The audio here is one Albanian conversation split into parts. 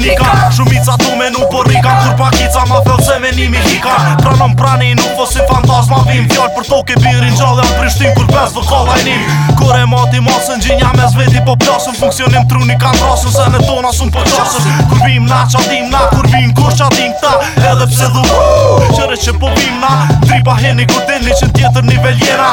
Nika, Shumica tu me nuk borrika po Kur pakica ma fëll se me nimi hika Pranon prani nuk si fantasma vim Fjall për to ke birin gjallë Ja prishtin kur pes dhe kolla i nim Kur e mati masën gjinja me zveti po plasën Funksionim truni kanë rasën Se në tona sun po qasën Kur vim na qatim na Kur vim kur qatim ta Edhe pse dhu Qere që po vim na Tripa heni kur deni që në tjetër nivel jena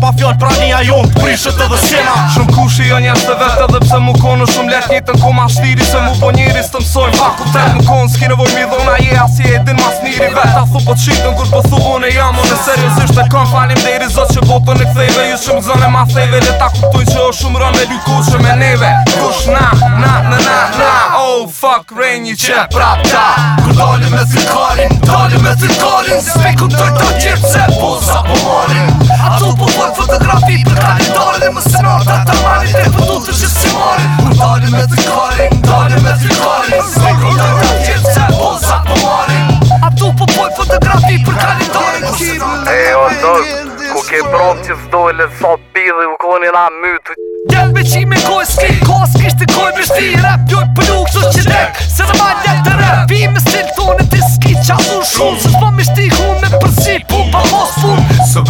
pa fjall prani a jonë Prishet edhe s kushi jo njështë të vetë Edhe pse mu konë shumë lesh njëtën ku ma shtiri Se mu po njëri së të mësoj Fa ku tërë mu konë s'ki nevoj mi dhona Je as e din mas njëri vetë Ta thu po të shikën kur po thu unë e jam Unë e seriosisht e kam falim deri i që botën e kthejve Ju shumë zëne ma thejve Le ta kuptuj që o shumë rëm e lyku që me neve Kush na, na, na, na, na Oh fuck, rejnj një që pra ta Kur dalim e zirkarin, dalim e zirkarin Ato po vojnë po po fotografi për kalitare Më sënër të të Ron që vdoj le sot pili u koni na mytu Gjem beqi me koj s'ki kos kisht i koj bështi Rap joj pëllu kështë që dek se dhe ma ljetë të rap Vi me s'il tonë në tiski qa mu shumë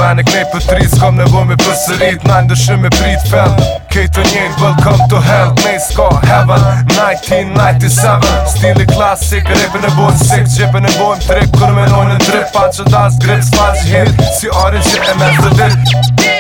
ban e knej për trit S'kom nevoj me për sërit, na ndëshim e prit fell Kejto njën, welcome to hell, me s'ka heaven 1997, stili klasik Rapin e bojnë sick, gjepin e bojnë trip Kur me në drip, pa që das grip S'pa hit, si orange që e me zë